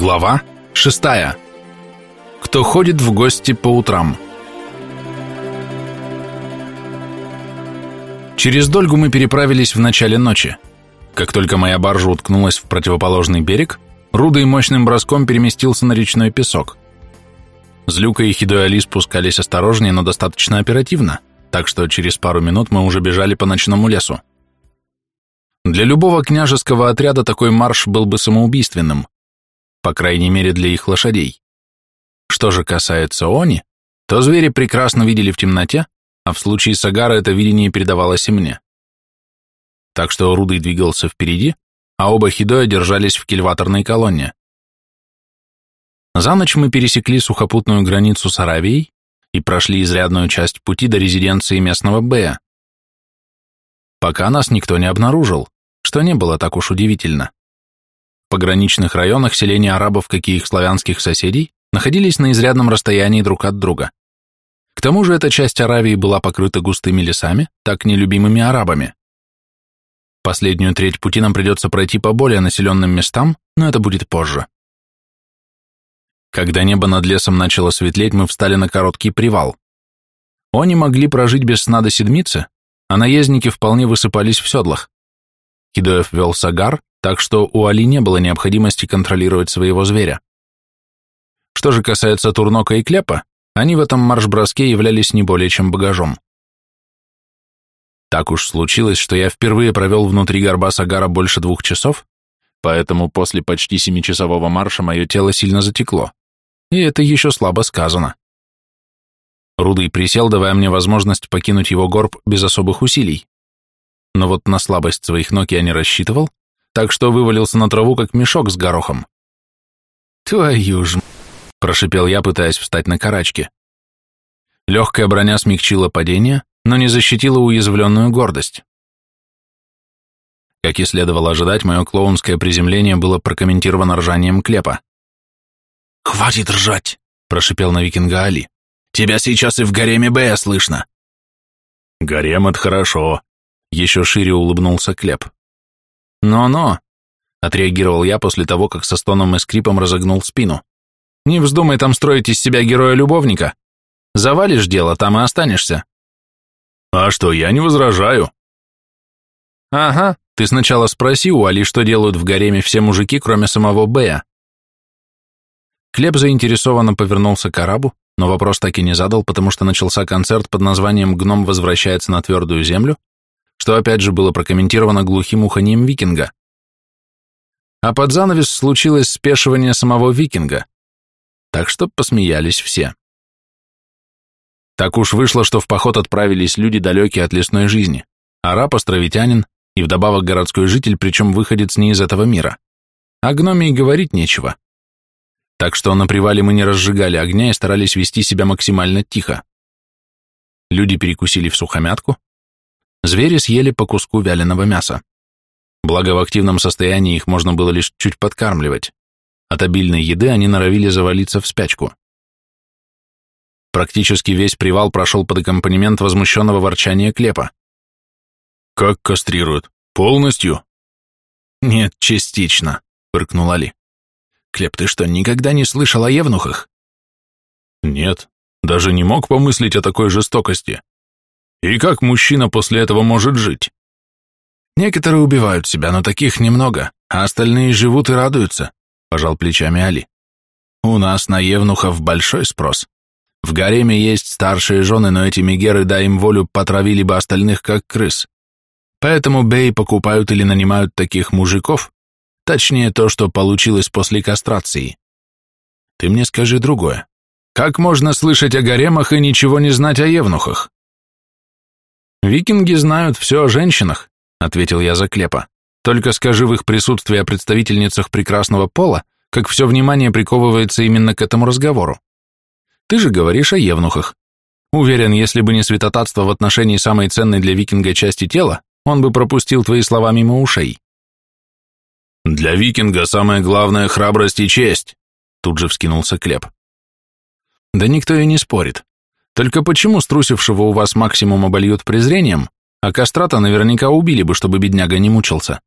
Глава шестая. Кто ходит в гости по утрам? Через Дольгу мы переправились в начале ночи. Как только моя баржа уткнулась в противоположный берег, Рудой мощным броском переместился на речной песок. Злюка и Хидой Али спускались осторожнее, но достаточно оперативно, так что через пару минут мы уже бежали по ночному лесу. Для любого княжеского отряда такой марш был бы самоубийственным – по крайней мере для их лошадей. Что же касается Они, то звери прекрасно видели в темноте, а в случае Сагара это видение передавалось и мне. Так что Рудый двигался впереди, а оба Хидоя держались в кильваторной колонне. За ночь мы пересекли сухопутную границу с Аравией и прошли изрядную часть пути до резиденции местного Бея. Пока нас никто не обнаружил, что не было так уж удивительно пограничных районах селения арабов, как и их славянских соседей, находились на изрядном расстоянии друг от друга. К тому же эта часть Аравии была покрыта густыми лесами, так нелюбимыми арабами. Последнюю треть пути нам придется пройти по более населенным местам, но это будет позже. Когда небо над лесом начало светлеть, мы встали на короткий привал. Они могли прожить без сна до седмицы, а наездники вполне высыпались в седлах. Хидоев вел Сагар, так что у Али не было необходимости контролировать своего зверя. Что же касается Турнока и Клепа, они в этом марш-броске являлись не более чем багажом. Так уж случилось, что я впервые провел внутри горба Сагара больше двух часов, поэтому после почти семичасового марша мое тело сильно затекло. И это еще слабо сказано. Рудый присел, давая мне возможность покинуть его горб без особых усилий. Но вот на слабость своих ног я не рассчитывал, так что вывалился на траву, как мешок с горохом. «Твою ж...» — прошипел я, пытаясь встать на карачки. Легкая броня смягчила падение, но не защитила уязвленную гордость. Как и следовало ожидать, мое клоунское приземление было прокомментировано ржанием Клепа. «Хватит ржать!» — прошипел на викинга Али. «Тебя сейчас и в гареме Бэя слышно!» «Гарем — это хорошо!» — еще шире улыбнулся Клеп. «Но-но», — отреагировал я после того, как со стоном и скрипом разогнул спину. «Не вздумай там строить из себя героя-любовника. Завалишь дело, там и останешься». «А что, я не возражаю». «Ага, ты сначала спроси у Али, что делают в гареме все мужики, кроме самого Бея». Клеб заинтересованно повернулся к арабу, но вопрос так и не задал, потому что начался концерт под названием «Гном возвращается на твердую землю», что опять же было прокомментировано глухим уханьем викинга. А под занавес случилось спешивание самого викинга, так что посмеялись все. Так уж вышло, что в поход отправились люди, далекие от лесной жизни, араб, островитянин и вдобавок городской житель, причем выходец не из этого мира. О гноме и говорить нечего. Так что на привале мы не разжигали огня и старались вести себя максимально тихо. Люди перекусили в сухомятку, Звери съели по куску вяленого мяса. Благо в активном состоянии их можно было лишь чуть подкармливать. От обильной еды они норовили завалиться в спячку. Практически весь привал прошел под аккомпанемент возмущенного ворчания Клепа. «Как кастрируют? Полностью?» «Нет, частично», — фыркнул Али. «Клеп, ты что, никогда не слышал о евнухах?» «Нет, даже не мог помыслить о такой жестокости. И как мужчина после этого может жить? Некоторые убивают себя, но таких немного, а остальные живут и радуются, пожал плечами Али. У нас на евнухов большой спрос. В гареме есть старшие жены, но эти мегеры, дай им волю, потравили бы остальных как крыс. Поэтому бей покупают или нанимают таких мужиков, точнее то, что получилось после кастрации. Ты мне скажи другое. Как можно слышать о гаремах и ничего не знать о евнухах? «Викинги знают все о женщинах», — ответил я за Клепа. «Только скажи в их присутствии о представительницах прекрасного пола, как все внимание приковывается именно к этому разговору. Ты же говоришь о евнухах. Уверен, если бы не святотатство в отношении самой ценной для викинга части тела, он бы пропустил твои слова мимо ушей». «Для викинга самое главное — храбрость и честь», — тут же вскинулся Клеп. «Да никто и не спорит. Только почему струсившего у вас максимум обольют презрением, а кастрата наверняка убили бы, чтобы бедняга не мучился?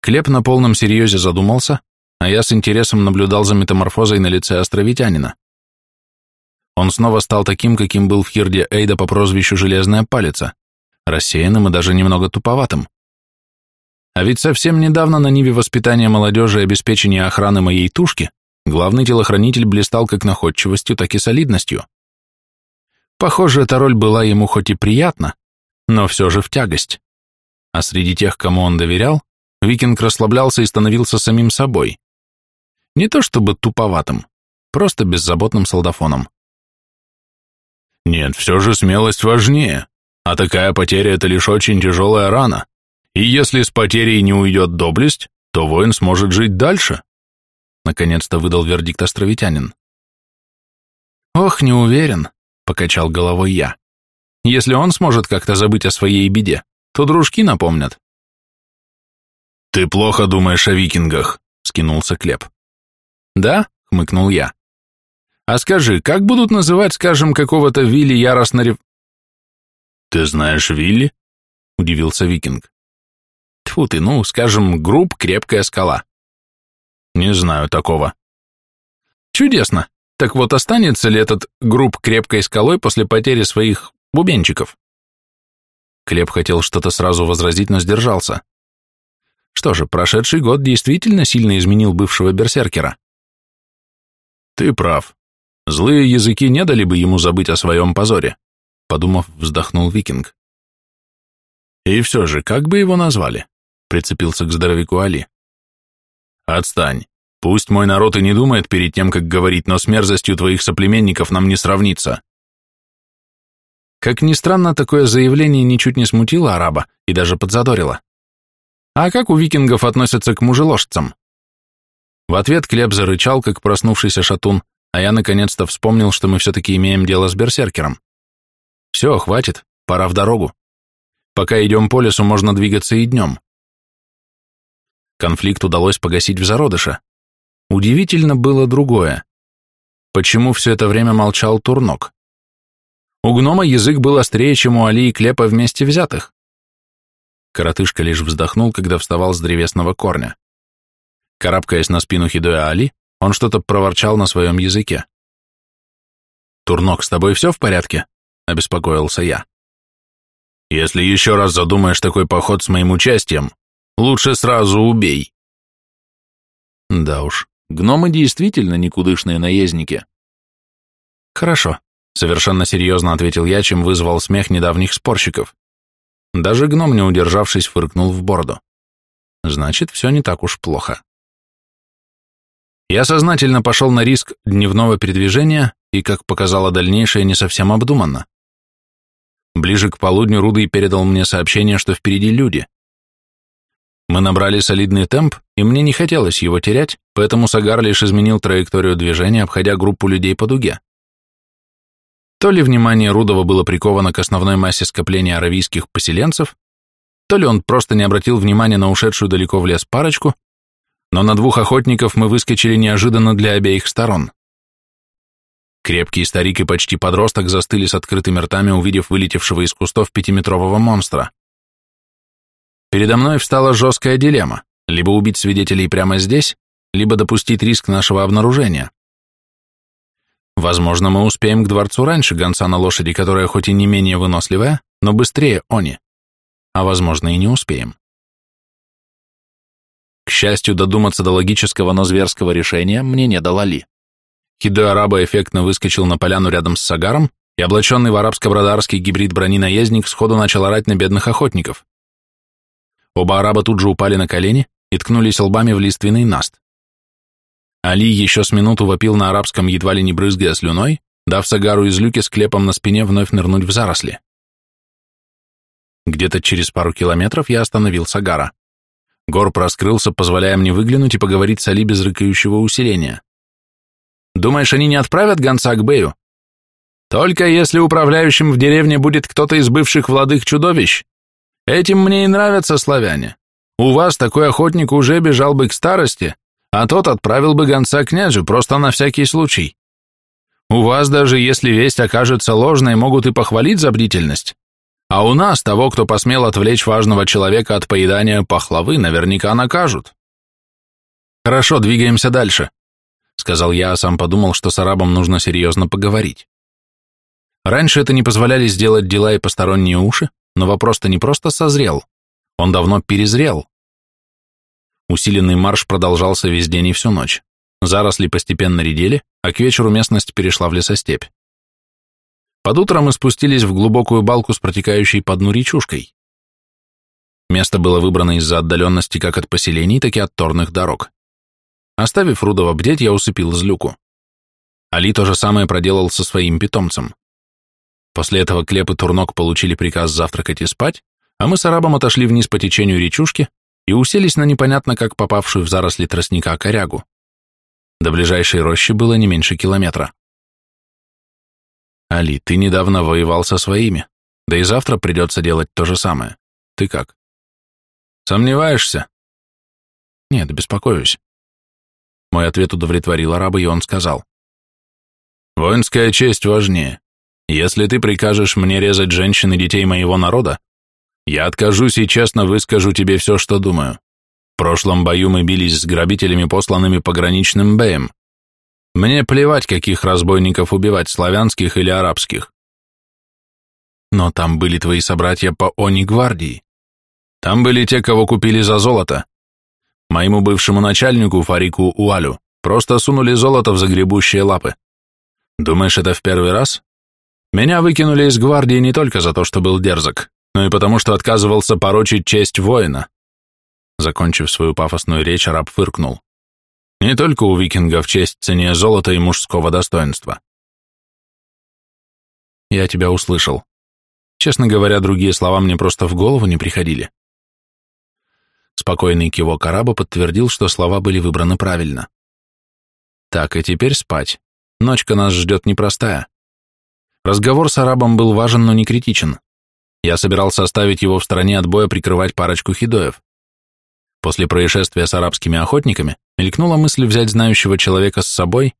Клеп на полном серьезе задумался, а я с интересом наблюдал за метаморфозой на лице островитянина. Он снова стал таким, каким был в Хирде Эйда по прозвищу Железная Палица, рассеянным и даже немного туповатым. А ведь совсем недавно на ниве воспитания молодежи и обеспечения охраны моей тушки главный телохранитель блистал как находчивостью, так и солидностью. Похоже, эта роль была ему хоть и приятна, но все же в тягость. А среди тех, кому он доверял, Викинг расслаблялся и становился самим собой. Не то чтобы туповатым, просто беззаботным солдафоном. Нет, все же смелость важнее, а такая потеря – это лишь очень тяжелая рана. И если с потерей не уйдет доблесть, то воин сможет жить дальше. Наконец-то выдал вердикт островитянин. Ох, не уверен, покачал головой я. Если он сможет как-то забыть о своей беде, то дружки напомнят. Ты плохо думаешь о викингах, скинулся Клеп. Да, хмыкнул я. А скажи, как будут называть, скажем, какого-то Вилли яростно рев... Ты знаешь Вилли? Удивился викинг. Тьфу ты, ну, скажем, групп «Крепкая скала». Не знаю такого. Чудесно. Так вот, останется ли этот групп «Крепкой скалой» после потери своих бубенчиков? Клеп хотел что-то сразу возразить, но сдержался. Что же, прошедший год действительно сильно изменил бывшего берсеркера. Ты прав. Злые языки не дали бы ему забыть о своем позоре, подумав, вздохнул викинг. И все же, как бы его назвали? Прицепился к здоровяку Али. Отстань. Пусть мой народ и не думает перед тем, как говорить, но с мерзостью твоих соплеменников нам не сравнится. Как ни странно, такое заявление ничуть не смутило араба и даже подзадорило. А как у викингов относятся к мужеложцам? В ответ Клеб зарычал, как проснувшийся шатун, а я наконец-то вспомнил, что мы все-таки имеем дело с берсеркером. Все, хватит, пора в дорогу. Пока идем по лесу, можно двигаться и днем. Конфликт удалось погасить в зародыше. Удивительно было другое. Почему все это время молчал Турнок? У гнома язык был острее, чем у Али и Клепа вместе взятых. Коротышка лишь вздохнул, когда вставал с древесного корня. Карабкаясь на спину Хидоя Али, он что-то проворчал на своем языке. «Турнок, с тобой все в порядке?» — обеспокоился я. Если еще раз задумаешь такой поход с моим участием, лучше сразу убей. Да уж, гномы действительно никудышные наездники. Хорошо, совершенно серьезно ответил я, чем вызвал смех недавних спорщиков. Даже гном, не удержавшись, фыркнул в бороду. Значит, все не так уж плохо. Я сознательно пошел на риск дневного передвижения и, как показало дальнейшее, не совсем обдуманно. Ближе к полудню Рудый передал мне сообщение, что впереди люди. Мы набрали солидный темп, и мне не хотелось его терять, поэтому Сагар лишь изменил траекторию движения, обходя группу людей по дуге. То ли внимание Рудова было приковано к основной массе скопления аравийских поселенцев, то ли он просто не обратил внимания на ушедшую далеко в лес парочку, но на двух охотников мы выскочили неожиданно для обеих сторон. Крепкий старик и почти подросток застыли с открытыми ртами, увидев вылетевшего из кустов пятиметрового монстра. Передо мной встала жесткая дилемма – либо убить свидетелей прямо здесь, либо допустить риск нашего обнаружения. Возможно, мы успеем к дворцу раньше гонца на лошади, которая хоть и не менее выносливая, но быстрее они. А возможно и не успеем. К счастью, додуматься до логического, но зверского решения мне не дала Ли. Хидо Араба эффектно выскочил на поляну рядом с Сагаром, и облаченный в арабско-бродарский гибрид брони-наездник сходу начал орать на бедных охотников. Оба араба тут же упали на колени и ткнулись лбами в лиственный наст. Али еще с минуту вопил на арабском, едва ли не брызгая слюной, дав Сагару из люки с клепом на спине вновь нырнуть в заросли. Где-то через пару километров я остановил Сагара. Гор проскрылся, позволяя мне выглянуть и поговорить с Али без рыкающего усиления. Думаешь, они не отправят гонца к Бэю? Только если управляющим в деревне будет кто-то из бывших владык чудовищ. Этим мне и нравятся славяне. У вас такой охотник уже бежал бы к старости, а тот отправил бы гонца князю, просто на всякий случай. У вас даже если весть окажется ложной, могут и похвалить за бдительность. А у нас того, кто посмел отвлечь важного человека от поедания пахлавы, наверняка накажут. Хорошо, двигаемся дальше, сказал я, а сам подумал, что с арабом нужно серьезно поговорить. Раньше это не позволяли сделать дела и посторонние уши, но вопрос-то не просто созрел, он давно перезрел. Усиленный марш продолжался весь день и всю ночь. Заросли постепенно редели, а к вечеру местность перешла в лесостепь. Под утро мы спустились в глубокую балку с протекающей по дну речушкой. Место было выбрано из-за отдаленности как от поселений, так и от торных дорог. Оставив Рудова бдеть, я усыпил злюку. Али то же самое проделал со своим питомцем. После этого Клеп и Турнок получили приказ завтракать и спать, а мы с арабом отошли вниз по течению речушки и уселись на непонятно как попавшую в заросли тростника корягу. До ближайшей рощи было не меньше километра. «Али, ты недавно воевал со своими, да и завтра придется делать то же самое. Ты как?» «Сомневаешься?» «Нет, беспокоюсь». Мой ответ удовлетворил араба, и он сказал. «Воинская честь важнее. Если ты прикажешь мне резать женщин и детей моего народа, я откажусь и честно выскажу тебе все, что думаю. В прошлом бою мы бились с грабителями, посланными пограничным Бэем. Мне плевать, каких разбойников убивать, славянских или арабских. Но там были твои собратья по Они гвардии. Там были те, кого купили за золото. Моему бывшему начальнику, Фарику Уалю, просто сунули золото в загребущие лапы. Думаешь, это в первый раз? Меня выкинули из гвардии не только за то, что был дерзок, но и потому, что отказывался порочить честь воина. Закончив свою пафосную речь, араб фыркнул. Не только у викингов честь цене золота и мужского достоинства. Я тебя услышал. Честно говоря, другие слова мне просто в голову не приходили. Спокойный кивок араба подтвердил, что слова были выбраны правильно. Так, и теперь спать. Ночка нас ждет непростая. Разговор с арабом был важен, но не критичен. Я собирался оставить его в стороне от боя прикрывать парочку хидоев. После происшествия с арабскими охотниками мелькнула мысль взять знающего человека с собой,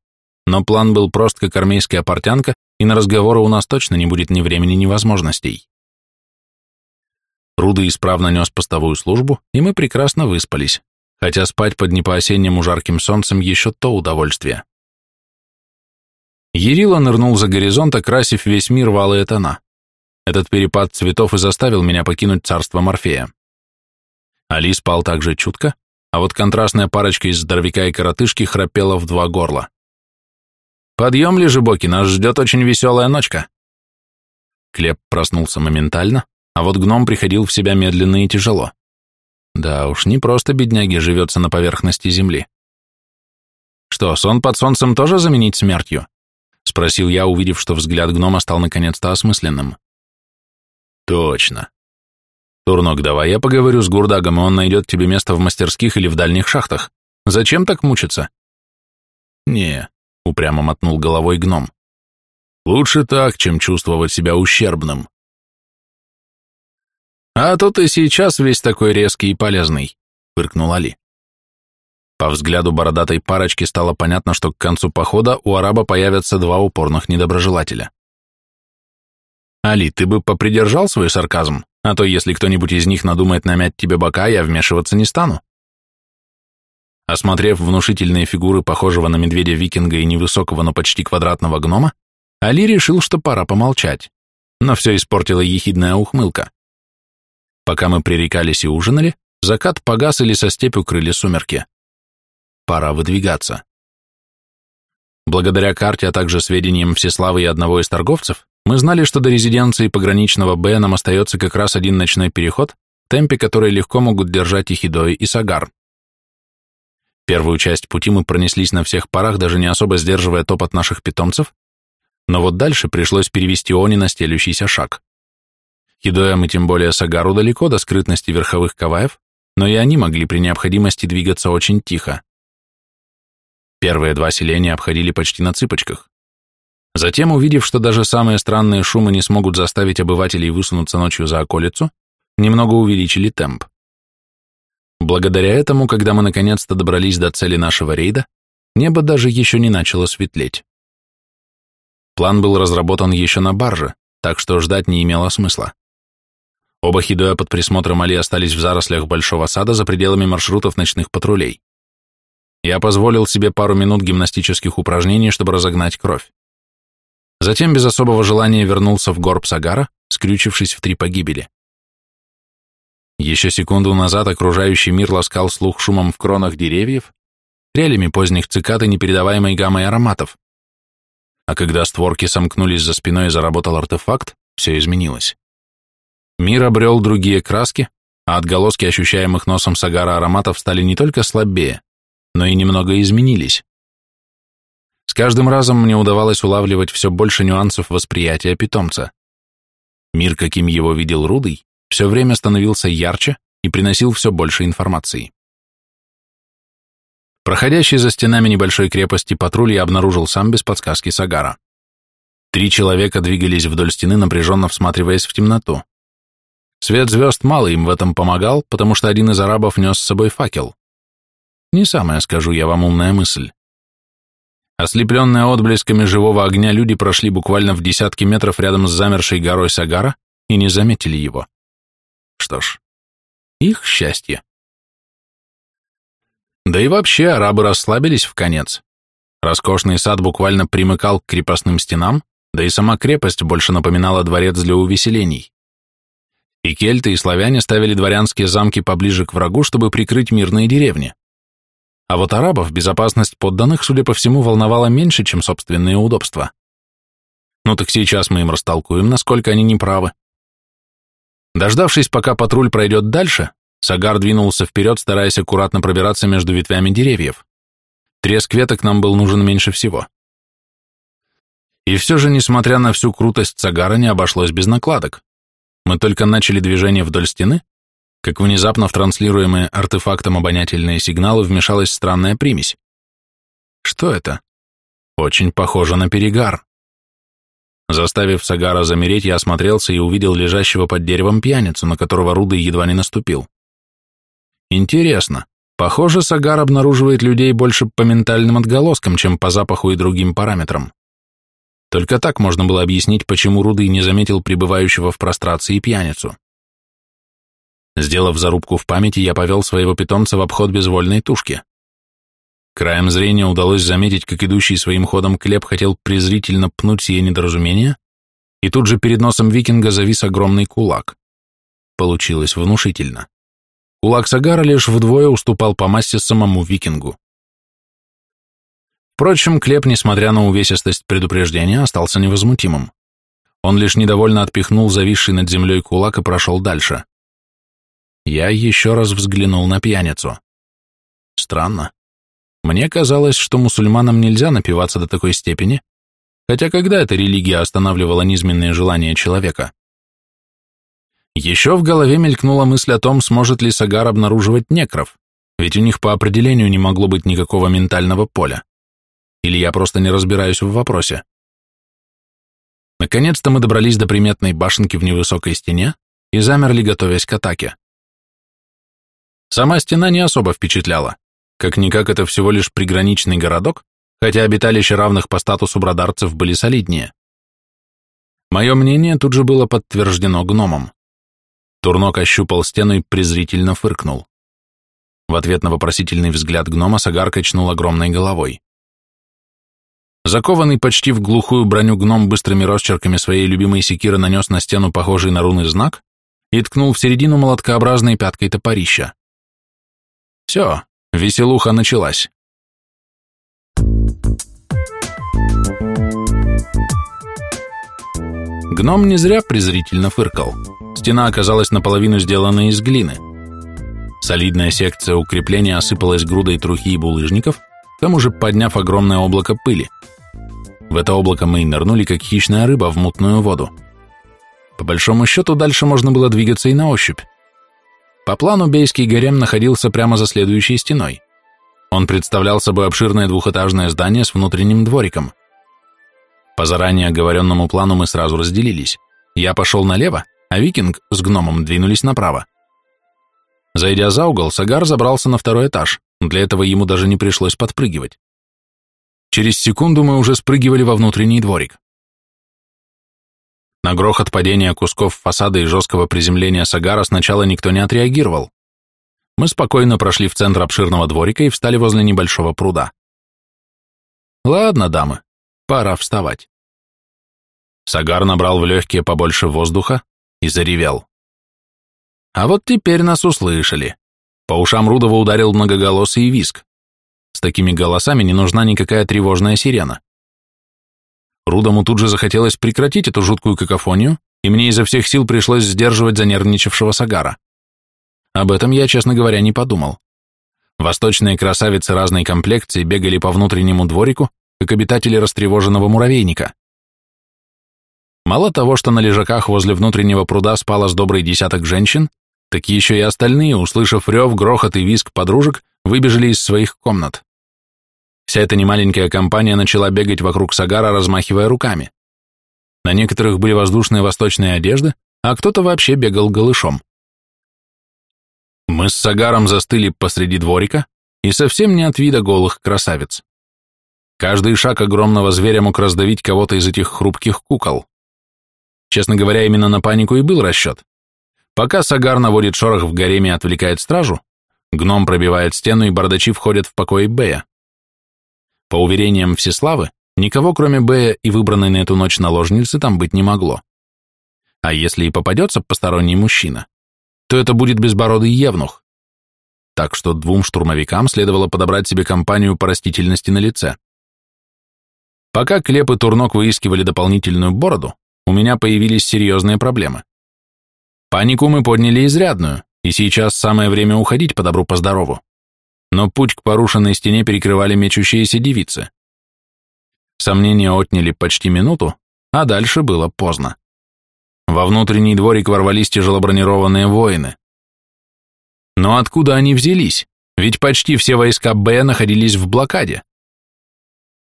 но план был прост, как армейская портянка, и на разговоры у нас точно не будет ни времени, ни возможностей. Руда исправно нес постовую службу, и мы прекрасно выспались, хотя спать под непоосеннему жарким солнцем еще то удовольствие. Ерила нырнул за горизонт, окрасив весь мир в алые тона. Этот перепад цветов и заставил меня покинуть царство Морфея. Али спал также чутко, а вот контрастная парочка из здоровяка и коротышки храпела в два горла. «Подъем, лежебоки, нас ждет очень веселая ночка». Клеп проснулся моментально, а вот гном приходил в себя медленно и тяжело. Да уж, не просто бедняги живется на поверхности земли. «Что, сон под солнцем тоже заменить смертью?» — спросил я, увидев, что взгляд гнома стал наконец-то осмысленным. Точно. Турнок, давай я поговорю с Гурдагом, и он найдет тебе место в мастерских или в дальних шахтах. Зачем так мучиться? Не, упрямо мотнул головой гном. Лучше так, чем чувствовать себя ущербным. А то ты сейчас весь такой резкий и полезный, фыркнул Али. По взгляду бородатой парочки стало понятно, что к концу похода у араба появятся два упорных недоброжелателя. «Али, ты бы попридержал свой сарказм, а то если кто-нибудь из них надумает намять тебе бока, я вмешиваться не стану». Осмотрев внушительные фигуры похожего на медведя-викинга и невысокого, но почти квадратного гнома, Али решил, что пора помолчать, но все испортила ехидная ухмылка. Пока мы пререкались и ужинали, закат погас или со степь укрыли сумерки. Пора выдвигаться. Благодаря карте, а также сведениям Всеславы и одного из торговцев, мы знали, что до резиденции пограничного Б нам остается как раз один ночной переход, темпе который легко могут держать и Хидои, и Сагар. Первую часть пути мы пронеслись на всех парах, даже не особо сдерживая топот наших питомцев, но вот дальше пришлось перевести Они на стелющийся шаг. Хидоям и тем более Сагару далеко до скрытности верховых каваев, но и они могли при необходимости двигаться очень тихо. Первые два селения обходили почти на цыпочках. Затем, увидев, что даже самые странные шумы не смогут заставить обывателей высунуться ночью за околицу, немного увеличили темп. Благодаря этому, когда мы наконец-то добрались до цели нашего рейда, небо даже еще не начало светлеть. План был разработан еще на барже, так что ждать не имело смысла. Оба Хидоя под присмотром Али остались в зарослях большого сада за пределами маршрутов ночных патрулей. Я позволил себе пару минут гимнастических упражнений, чтобы разогнать кровь. Затем без особого желания вернулся в горб Сагара, скрючившись в три погибели. Еще секунду назад окружающий мир ласкал слух шумом в кронах деревьев, трелями поздних цикад и непередаваемой гаммой ароматов. А когда створки сомкнулись за спиной и заработал артефакт, все изменилось. Мир обрел другие краски, а отголоски ощущаемых носом Сагара ароматов стали не только слабее, но и немного изменились. С каждым разом мне удавалось улавливать все больше нюансов восприятия питомца. Мир, каким его видел Рудый, все время становился ярче и приносил все больше информации. Проходящий за стенами небольшой крепости патруль я обнаружил сам без подсказки Сагара. Три человека двигались вдоль стены, напряженно всматриваясь в темноту. Свет звезд мало им в этом помогал, потому что один из арабов нес с собой факел. Не самая, скажу я вам, умная мысль. Ослепленные отблесками живого огня люди прошли буквально в десятки метров рядом с замершей горой Сагара и не заметили его. Что ж, их счастье. Да и вообще арабы расслабились в конец. Роскошный сад буквально примыкал к крепостным стенам, да и сама крепость больше напоминала дворец для увеселений. И кельты, и славяне ставили дворянские замки поближе к врагу, чтобы прикрыть мирные деревни. А вот арабов безопасность подданных, судя по всему, волновала меньше, чем собственные удобства. Ну так сейчас мы им растолкуем, насколько они неправы. Дождавшись, пока патруль пройдет дальше, Сагар двинулся вперед, стараясь аккуратно пробираться между ветвями деревьев. Треск веток нам был нужен меньше всего. И все же, несмотря на всю крутость Сагара, не обошлось без накладок. Мы только начали движение вдоль стены, как внезапно в транслируемые артефактом обонятельные сигналы вмешалась странная примесь. Что это? Очень похоже на перегар. Заставив Сагара замереть, я осмотрелся и увидел лежащего под деревом пьяницу, на которого Рудый едва не наступил. Интересно, похоже, Сагар обнаруживает людей больше по ментальным отголоскам, чем по запаху и другим параметрам. Только так можно было объяснить, почему Рудый не заметил пребывающего в прострации пьяницу. Сделав зарубку в памяти, я повел своего питомца в обход безвольной тушки. Краем зрения удалось заметить, как идущий своим ходом Клеп хотел презрительно пнуть сие недоразумение, и тут же перед носом викинга завис огромный кулак. Получилось внушительно. Кулак Сагара лишь вдвое уступал по массе самому викингу. Впрочем, Клеп, несмотря на увесистость предупреждения, остался невозмутимым. Он лишь недовольно отпихнул зависший над землей кулак и прошел дальше. Я еще раз взглянул на пьяницу. Странно. Мне казалось, что мусульманам нельзя напиваться до такой степени, хотя когда эта религия останавливала низменные желания человека? Еще в голове мелькнула мысль о том, сможет ли Сагар обнаруживать некров, ведь у них по определению не могло быть никакого ментального поля. Или я просто не разбираюсь в вопросе. Наконец-то мы добрались до приметной башенки в невысокой стене и замерли, готовясь к атаке. Сама стена не особо впечатляла. Как-никак это всего лишь приграничный городок, хотя обиталища равных по статусу бродарцев были солиднее. Мое мнение тут же было подтверждено гномом. Турнок ощупал стену и презрительно фыркнул. В ответ на вопросительный взгляд гнома Сагар качнул огромной головой. Закованный почти в глухую броню гном быстрыми росчерками своей любимой секиры нанес на стену похожий на руны знак и ткнул в середину молоткообразной пяткой топорища. Все, веселуха началась. Гном не зря презрительно фыркал. Стена оказалась наполовину сделана из глины. Солидная секция укрепления осыпалась грудой трухи и булыжников, к тому же подняв огромное облако пыли. В это облако мы и нырнули, как хищная рыба, в мутную воду. По большому счету, дальше можно было двигаться и на ощупь. По плану Бейский гарем находился прямо за следующей стеной. Он представлял собой обширное двухэтажное здание с внутренним двориком. По заранее оговоренному плану мы сразу разделились. Я пошел налево, а Викинг с гномом двинулись направо. Зайдя за угол, Сагар забрался на второй этаж, для этого ему даже не пришлось подпрыгивать. Через секунду мы уже спрыгивали во внутренний дворик. На грохот падения кусков фасада и жесткого приземления Сагара сначала никто не отреагировал. мы спокойно прошли в центр обширного дворика и встали возле небольшого пруда. Ладно, дамы, пора вставать. Сагар набрал в легкие побольше воздуха и заревел. А вот теперь нас услышали. По ушам Рудова ударил многоголосый виск. С такими голосами не нужна никакая тревожная сирена. Рудому тут же захотелось прекратить эту жуткую какофонию, и мне изо всех сил пришлось сдерживать занервничавшего Сагара. Об этом я, честно говоря, не подумал. Восточные красавицы разной комплекции бегали по внутреннему дворику, как обитатели растревоженного муравейника. Мало того, что на лежаках возле внутреннего пруда спало с добрый десяток женщин, так еще и остальные, услышав рев, грохот и визг подружек, выбежали из своих комнат. Вся эта немаленькая компания начала бегать вокруг Сагара, размахивая руками. На некоторых были воздушные восточные одежды, а кто-то вообще бегал голышом. Мы с Сагаром застыли посреди дворика и совсем не от вида голых красавиц. Каждый шаг огромного зверя мог раздавить кого-то из этих хрупких кукол. Честно говоря, именно на панику и был расчет. Пока Сагар наводит шорох в гареме и отвлекает стражу, гном пробивает стену и бардачи входят в покой Бея. По уверениям Всеславы, Никого, кроме Бэя и выбранной на эту ночь наложницы, там быть не могло. А если и попадется посторонний мужчина, то это будет безбородый евнух. Так что двум штурмовикам следовало подобрать себе компанию по растительности на лице. Пока Клеп и Турнок выискивали дополнительную бороду, у меня появились серьезные проблемы. Панику мы подняли изрядную, и сейчас самое время уходить по добру по здорову. Но путь к порушенной стене перекрывали мечущиеся девицы. Сомнения отняли почти минуту, а дальше было поздно. Во внутренний дворик ворвались тяжелобронированные воины. Но откуда они взялись? Ведь почти все войска Б находились в блокаде.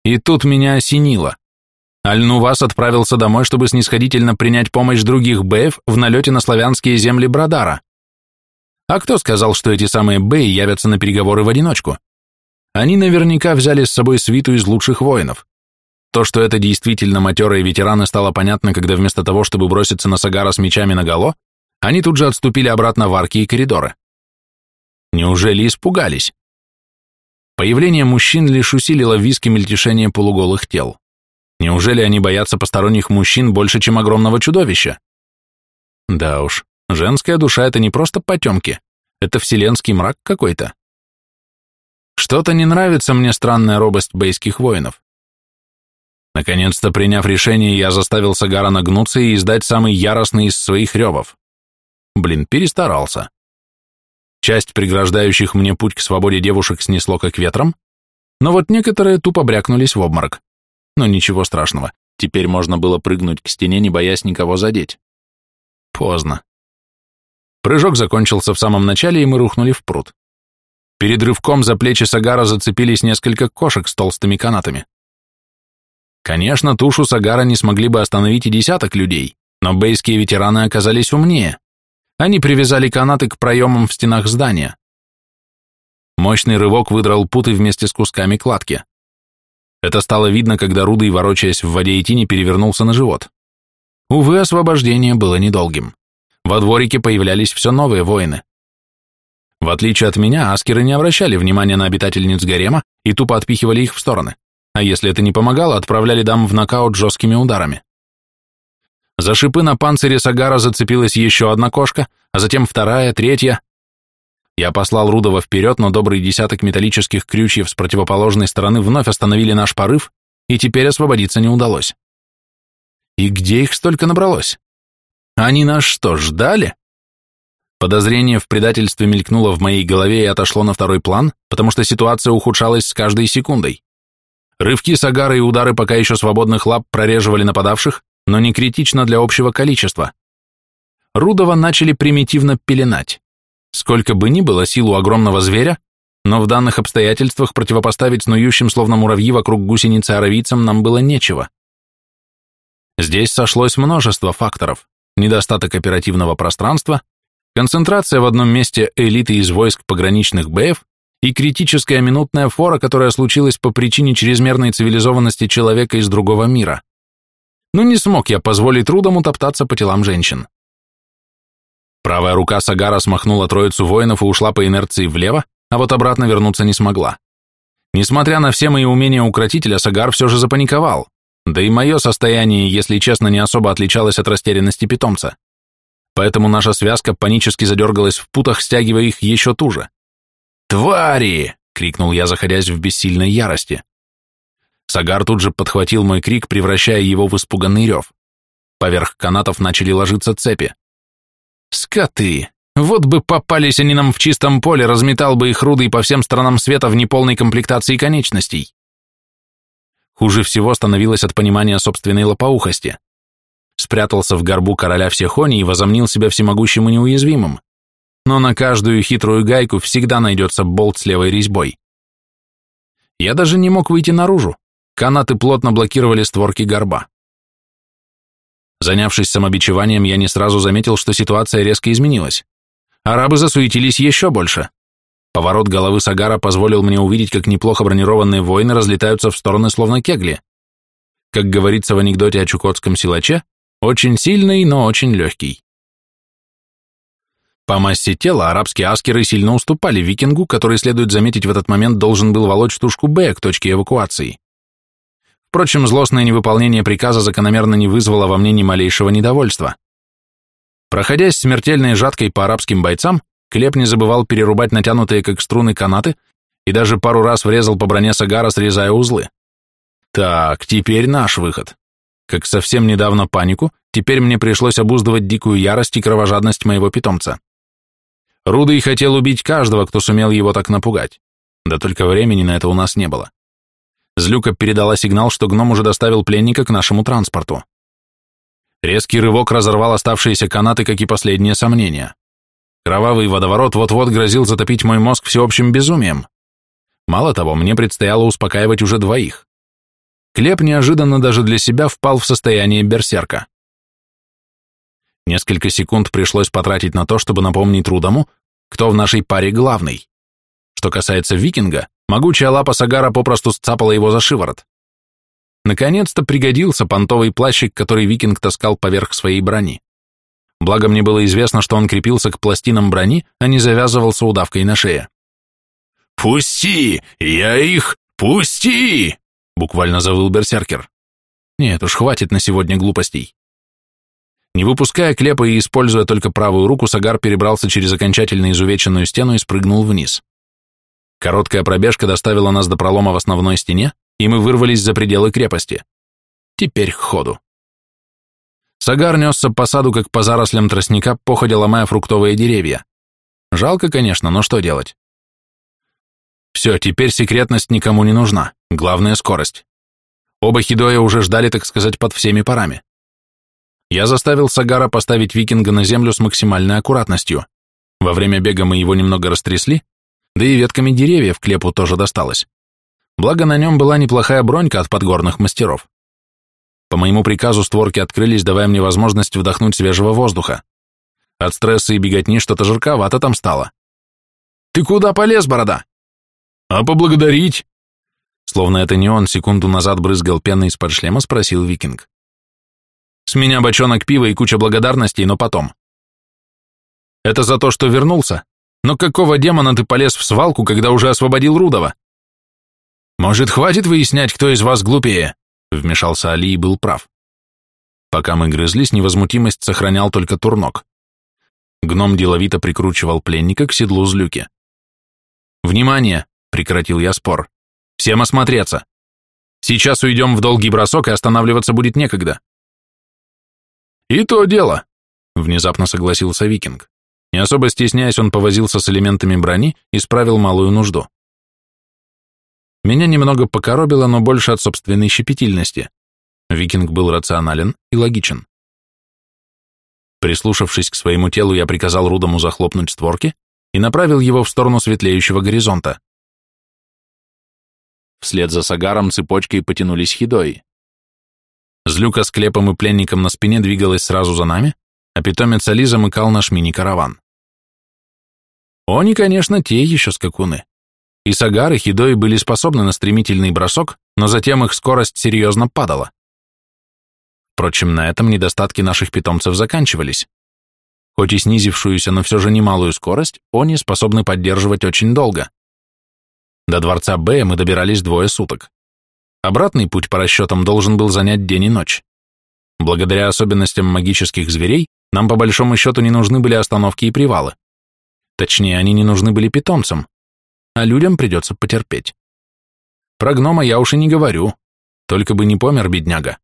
И тут меня осенило. Альнувас отправился домой, чтобы снисходительно принять помощь других Бэев в налете на славянские земли Брадара. А кто сказал, что эти самые Бэи явятся на переговоры в одиночку? Они наверняка взяли с собой свиту из лучших воинов. То, что это действительно матерые ветераны, стало понятно, когда вместо того, чтобы броситься на Сагара с мечами наголо, они тут же отступили обратно в арки и коридоры. Неужели испугались? Появление мужчин лишь усилило виски мельтешение полуголых тел. Неужели они боятся посторонних мужчин больше, чем огромного чудовища? Да уж, женская душа — это не просто потемки, это вселенский мрак какой-то. Что-то не нравится мне странная робость бейских воинов. Наконец-то, приняв решение, я заставил Сагара нагнуться и издать самый яростный из своих ревов. Блин, перестарался. Часть преграждающих мне путь к свободе девушек снесло как ветром, но вот некоторые тупо брякнулись в обморок. Но ничего страшного, теперь можно было прыгнуть к стене, не боясь никого задеть. Поздно. Прыжок закончился в самом начале, и мы рухнули в пруд. Перед рывком за плечи Сагара зацепились несколько кошек с толстыми канатами. Конечно, тушу Сагара не смогли бы остановить и десяток людей, но бейские ветераны оказались умнее. Они привязали канаты к проемам в стенах здания. Мощный рывок выдрал путы вместе с кусками кладки. Это стало видно, когда Рудый, ворочаясь в воде и тени, перевернулся на живот. Увы, освобождение было недолгим. Во дворике появлялись все новые воины. В отличие от меня, аскеры не обращали внимания на обитательниц гарема и тупо отпихивали их в стороны а если это не помогало, отправляли дам в нокаут жесткими ударами. За шипы на панцире Сагара зацепилась еще одна кошка, а затем вторая, третья. Я послал Рудова вперед, но добрый десяток металлических крючьев с противоположной стороны вновь остановили наш порыв, и теперь освободиться не удалось. И где их столько набралось? Они нас что, ждали? Подозрение в предательстве мелькнуло в моей голове и отошло на второй план, потому что ситуация ухудшалась с каждой секундой. Рывки Сагара и удары пока еще свободных лап прореживали нападавших, но не критично для общего количества. Рудова начали примитивно пеленать. Сколько бы ни было силу огромного зверя, но в данных обстоятельствах противопоставить снующим словно муравьи вокруг гусеницы аравийцам нам было нечего. Здесь сошлось множество факторов. Недостаток оперативного пространства, концентрация в одном месте элиты из войск пограничных бэев, и критическая минутная фора, которая случилась по причине чрезмерной цивилизованности человека из другого мира. Но не смог я позволить трудом утоптаться по телам женщин. Правая рука Сагара смахнула троицу воинов и ушла по инерции влево, а вот обратно вернуться не смогла. Несмотря на все мои умения укротителя, Сагар все же запаниковал. Да и мое состояние, если честно, не особо отличалось от растерянности питомца. Поэтому наша связка панически задергалась в путах, стягивая их еще туже. «Твари!» — крикнул я, заходясь в бессильной ярости. Сагар тут же подхватил мой крик, превращая его в испуганный рев. Поверх канатов начали ложиться цепи. «Скоты! Вот бы попались они нам в чистом поле, разметал бы их рудой по всем сторонам света в неполной комплектации конечностей!» Хуже всего становилось от понимания собственной лопоухости. Спрятался в горбу короля всех они и возомнил себя всемогущим и неуязвимым. Но на каждую хитрую гайку всегда найдется болт с левой резьбой. Я даже не мог выйти наружу. Канаты плотно блокировали створки горба. Занявшись самобичеванием, я не сразу заметил, что ситуация резко изменилась. Арабы засуетились еще больше. Поворот головы Сагара позволил мне увидеть, как неплохо бронированные воины разлетаются в стороны словно кегли. Как говорится в анекдоте о чукотском силаче, очень сильный, но очень легкий. По массе тела арабские аскеры сильно уступали викингу, который, следует заметить, в этот момент должен был волочь тушку Б к точке эвакуации. Впрочем, злостное невыполнение приказа закономерно не вызвало во мне ни малейшего недовольства. Проходясь смертельной жаткой по арабским бойцам, Клеп не забывал перерубать натянутые как струны канаты и даже пару раз врезал по броне Сагара, срезая узлы. Так, теперь наш выход. Как совсем недавно панику, теперь мне пришлось обуздывать дикую ярость и кровожадность моего питомца. Рудый хотел убить каждого, кто сумел его так напугать. Да только времени на это у нас не было. Злюка передала сигнал, что гном уже доставил пленника к нашему транспорту. Резкий рывок разорвал оставшиеся канаты, как и последние сомнения. Кровавый водоворот вот-вот грозил затопить мой мозг всеобщим безумием. Мало того, мне предстояло успокаивать уже двоих. Клеп неожиданно даже для себя впал в состояние берсерка. Несколько секунд пришлось потратить на то, чтобы напомнить Рудому, кто в нашей паре главный. Что касается викинга, могучая лапа Сагара попросту сцапала его за шиворот. Наконец-то пригодился понтовый плащик, который викинг таскал поверх своей брони. Благо мне было известно, что он крепился к пластинам брони, а не завязывался удавкой на шее. «Пусти! Я их... Пусти!» — буквально завыл берсеркер. «Нет уж, хватит на сегодня глупостей». Не выпуская клепа и используя только правую руку, Сагар перебрался через окончательно изувеченную стену и спрыгнул вниз. Короткая пробежка доставила нас до пролома в основной стене, и мы вырвались за пределы крепости. Теперь к ходу. Сагар несся по саду, как по зарослям тростника, походя ломая фруктовые деревья. Жалко, конечно, но что делать? Все, теперь секретность никому не нужна, главное скорость. Оба Хидоя уже ждали, так сказать, под всеми парами. Я заставил Сагара поставить викинга на землю с максимальной аккуратностью. Во время бега мы его немного растрясли, да и ветками деревьев клепу тоже досталось. Благо на нем была неплохая бронька от подгорных мастеров. По моему приказу створки открылись, давая мне возможность вдохнуть свежего воздуха. От стресса и беготни что-то жарковато там стало. «Ты куда полез, борода?» «А поблагодарить?» Словно это не он секунду назад брызгал пеной из-под шлема, спросил викинг. «С меня бочонок пива и куча благодарностей, но потом». «Это за то, что вернулся? Но какого демона ты полез в свалку, когда уже освободил Рудова?» «Может, хватит выяснять, кто из вас глупее?» Вмешался Али и был прав. Пока мы грызлись, невозмутимость сохранял только турнок. Гном деловито прикручивал пленника к седлу злюки. «Внимание!» — прекратил я спор. «Всем осмотреться! Сейчас уйдем в долгий бросок, и останавливаться будет некогда». «И то дело!» — внезапно согласился викинг. Не особо стесняясь, он повозился с элементами брони и справил малую нужду. Меня немного покоробило, но больше от собственной щепетильности. Викинг был рационален и логичен. Прислушавшись к своему телу, я приказал Рудому захлопнуть створки и направил его в сторону светлеющего горизонта. Вслед за Сагаром цепочкой потянулись хидои. Злюка с клепом и пленником на спине двигалась сразу за нами, а питомец Али замыкал наш мини-караван. Они, конечно, те еще скакуны. И Сагар, и Хидои были способны на стремительный бросок, но затем их скорость серьезно падала. Впрочем, на этом недостатки наших питомцев заканчивались. хоть и снизившуюся, но все же немалую скорость, они способны поддерживать очень долго. До дворца Б мы добирались двое суток. Обратный путь по расчетам должен был занять день и ночь. Благодаря особенностям магических зверей, нам по большому счету не нужны были остановки и привалы. Точнее, они не нужны были питомцам, а людям придется потерпеть. Про гнома я уж и не говорю, только бы не помер бедняга.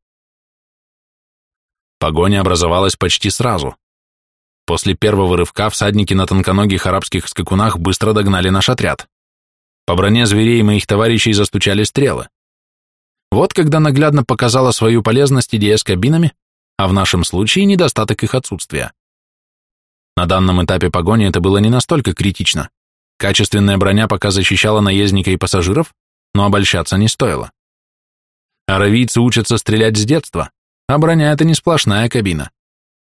Погоня образовалась почти сразу. После первого рывка всадники на тонконогих арабских скакунах быстро догнали наш отряд. По броне зверей моих товарищей застучали стрелы. Вот когда наглядно показала свою полезность идея с кабинами, а в нашем случае недостаток их отсутствия. На данном этапе погони это было не настолько критично. Качественная броня пока защищала наездника и пассажиров, но обольщаться не стоило. Аравийцы учатся стрелять с детства, а броня — это не сплошная кабина.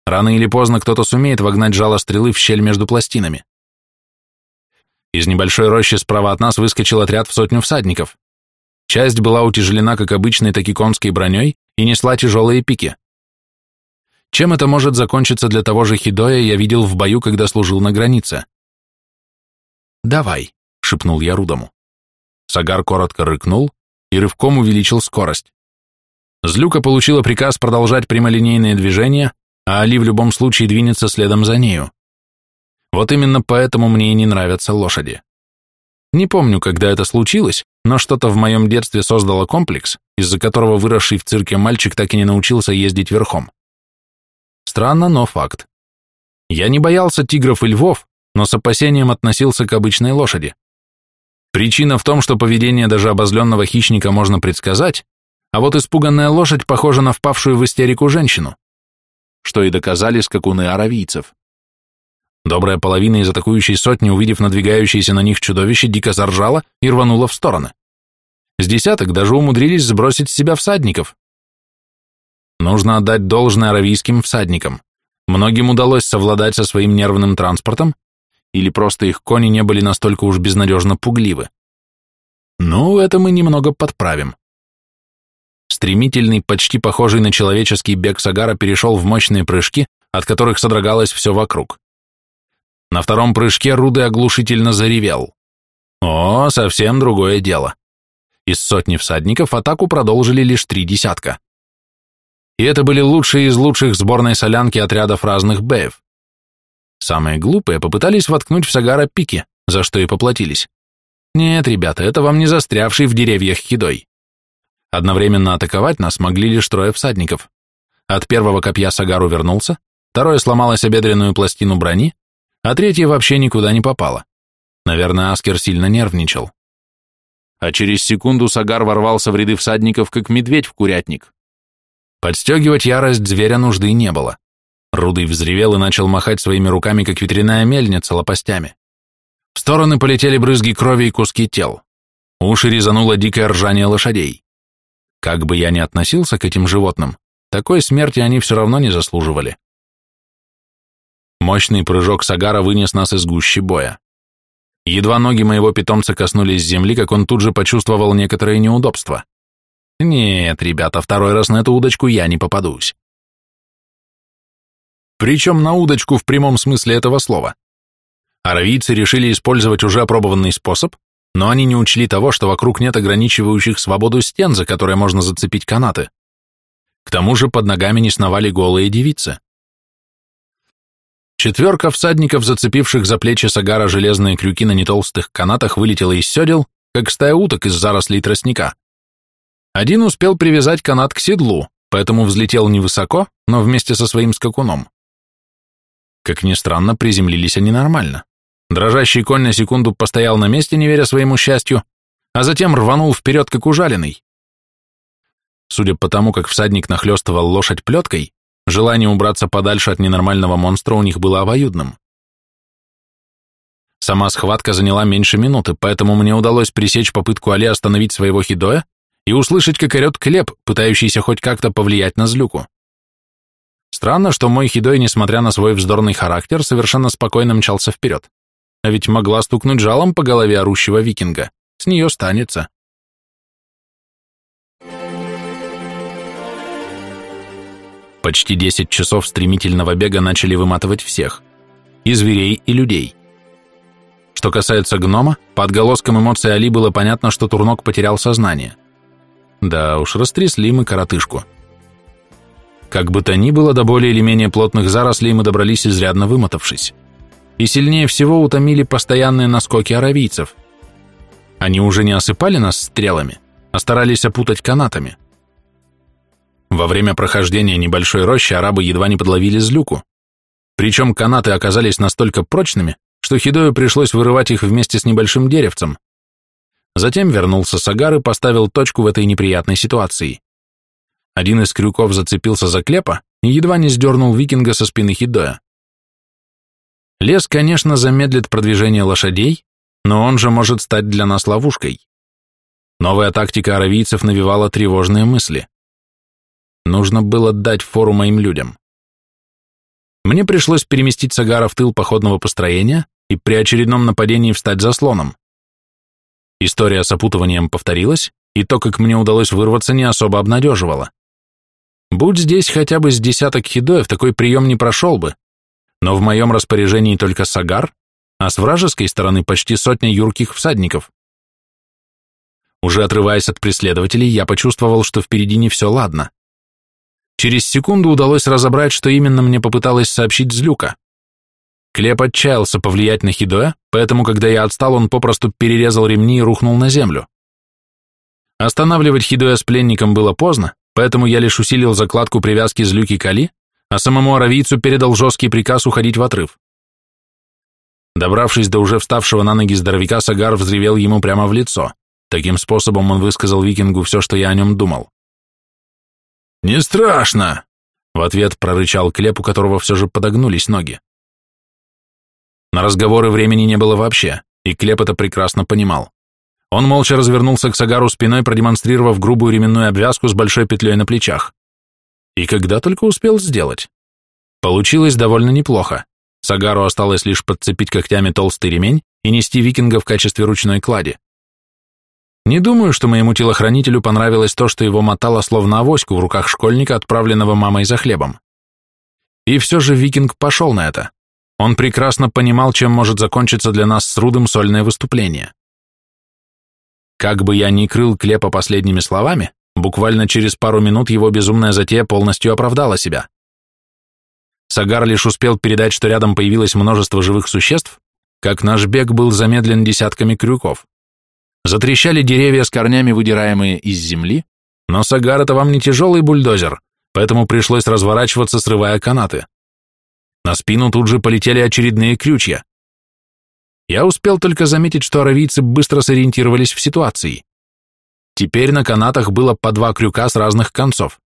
Рано или поздно кто-то сумеет вогнать жало стрелы в щель между пластинами. Из небольшой рощи справа от нас выскочил отряд в сотню всадников. Часть была утяжелена как обычной, так и конской броней и несла тяжелые пики. Чем это может закончиться для того же Хидоя, я видел в бою, когда служил на границе. «Давай», — шепнул я Рудому. Сагар коротко рыкнул и рывком увеличил скорость. Злюка получила приказ продолжать прямолинейные движения, а Али в любом случае двинется следом за нею. Вот именно поэтому мне и не нравятся лошади. Не помню, когда это случилось, но что-то в моем детстве создало комплекс, из-за которого выросший в цирке мальчик так и не научился ездить верхом. Странно, но факт. Я не боялся тигров и львов, но с опасением относился к обычной лошади. Причина в том, что поведение даже обозленного хищника можно предсказать, а вот испуганная лошадь похожа на впавшую в истерику женщину, что и доказали скакуны аравийцев. Добрая половина из атакующей сотни, увидев надвигающееся на них чудовище, дико заржала и рванула в стороны. С десяток даже умудрились сбросить с себя всадников. Нужно отдать должное аравийским всадникам. Многим удалось совладать со своим нервным транспортом, или просто их кони не были настолько уж безнадежно пугливы. Ну, это мы немного подправим. Стремительный, почти похожий на человеческий бег Сагара перешел в мощные прыжки, от которых содрогалось все вокруг. На втором прыжке Руды оглушительно заревел. О, совсем другое дело. Из сотни всадников атаку продолжили лишь три десятка. И это были лучшие из лучших сборной солянки отрядов разных бэев. Самые глупые попытались воткнуть в Сагара пики, за что и поплатились. Нет, ребята, это вам не застрявший в деревьях хидой. Одновременно атаковать нас могли лишь трое всадников. От первого копья Сагар увернулся, второе сломалось обедренную пластину брони, а третье вообще никуда не попало. Наверное, Аскер сильно нервничал. А через секунду Сагар ворвался в ряды всадников, как медведь в курятник. Подстегивать ярость зверя нужды не было. Рудый взревел и начал махать своими руками, как ветряная мельница, лопастями. В стороны полетели брызги крови и куски тел. Уши резануло дикое ржание лошадей. Как бы я ни относился к этим животным, такой смерти они все равно не заслуживали. Мощный прыжок Сагара вынес нас из гущи боя. Едва ноги моего питомца коснулись земли, как он тут же почувствовал некоторые неудобства. Нет, ребята, второй раз на эту удочку я не попадусь. Причем на удочку в прямом смысле этого слова. Аравийцы решили использовать уже опробованный способ, но они не учли того, что вокруг нет ограничивающих свободу стен, за которые можно зацепить канаты. К тому же под ногами не сновали голые девицы. Четверка всадников, зацепивших за плечи Сагара железные крюки на нетолстых канатах, вылетела из седел, как стая уток из зарослей тростника. Один успел привязать канат к седлу, поэтому взлетел невысоко, но вместе со своим скакуном. Как ни странно, приземлились они нормально. Дрожащий конь на секунду постоял на месте, не веря своему счастью, а затем рванул вперед, как ужаленный. Судя по тому, как всадник нахлестывал лошадь плеткой, желание убраться подальше от ненормального монстра у них было обоюдным. Сама схватка заняла меньше минуты, поэтому мне удалось пресечь попытку Али остановить своего хидоя и услышать, как орет Клеп, пытающийся хоть как-то повлиять на злюку. Странно, что мой хидой, несмотря на свой вздорный характер, совершенно спокойно мчался вперед. А ведь могла стукнуть жалом по голове орущего викинга. С нее станется. Почти 10 часов стремительного бега начали выматывать всех. и зверей, и людей. Что касается гнома, по отголоскам эмоций Али было понятно, что Турнок потерял сознание. Да уж, растрясли мы коротышку. Как бы то ни было, до более или менее плотных зарослей мы добрались изрядно вымотавшись. И сильнее всего утомили постоянные наскоки аравийцев. Они уже не осыпали нас стрелами, а старались опутать канатами. Во время прохождения небольшой рощи арабы едва не подловили злюку. Причем канаты оказались настолько прочными, что Хидою пришлось вырывать их вместе с небольшим деревцем. Затем вернулся Сагар и поставил точку в этой неприятной ситуации. Один из крюков зацепился за клепа и едва не сдернул викинга со спины Хидоя. Лес, конечно, замедлит продвижение лошадей, но он же может стать для нас ловушкой. Новая тактика аравийцев навевала тревожные мысли. Нужно было дать фору моим людям. Мне пришлось переместить Сагара в тыл походного построения и при очередном нападении встать заслоном. История с опутыванием повторилась, и то, как мне удалось вырваться, не особо обнадеживало. Будь здесь хотя бы с десяток хидоев, такой прием не прошел бы. Но в моем распоряжении только сагар, а с вражеской стороны почти сотня юрких всадников. Уже отрываясь от преследователей, я почувствовал, что впереди не все ладно. Через секунду удалось разобрать, что именно мне попыталась сообщить Злюка. Клеп отчаялся повлиять на Хидоя, поэтому, когда я отстал, он попросту перерезал ремни и рухнул на землю. Останавливать Хидоя с пленником было поздно, Поэтому я лишь усилил закладку привязки злюки Кали, а самому аравийцу передал жесткий приказ уходить в отрыв. Добравшись до уже вставшего на ноги здоровяка, Сагар взревел ему прямо в лицо. Таким способом он высказал викингу все, что я о нем думал. «Не страшно!» — в ответ прорычал Клеп, у которого все же подогнулись ноги. На разговоры времени не было вообще, и Клеп это прекрасно понимал. Он молча развернулся к Сагару спиной, продемонстрировав грубую ременную обвязку с большой петлей на плечах. И когда только успел сделать. Получилось довольно неплохо. Сагару осталось лишь подцепить когтями толстый ремень и нести викинга в качестве ручной клади. Не думаю, что моему телохранителю понравилось то, что его мотало словно авоську в руках школьника, отправленного мамой за хлебом. И все же викинг пошел на это. Он прекрасно понимал, чем может закончиться для нас с Рудом сольное выступление. Как бы я ни крыл Клепа последними словами, буквально через пару минут его безумная затея полностью оправдала себя. Сагар лишь успел передать, что рядом появилось множество живых существ, как наш бег был замедлен десятками крюков. Затрещали деревья с корнями, выдираемые из земли, но Сагар это вам не тяжелый бульдозер, поэтому пришлось разворачиваться, срывая канаты. На спину тут же полетели очередные крючья. Я успел только заметить, что аравийцы быстро сориентировались в ситуации. Теперь на канатах было по два крюка с разных концов.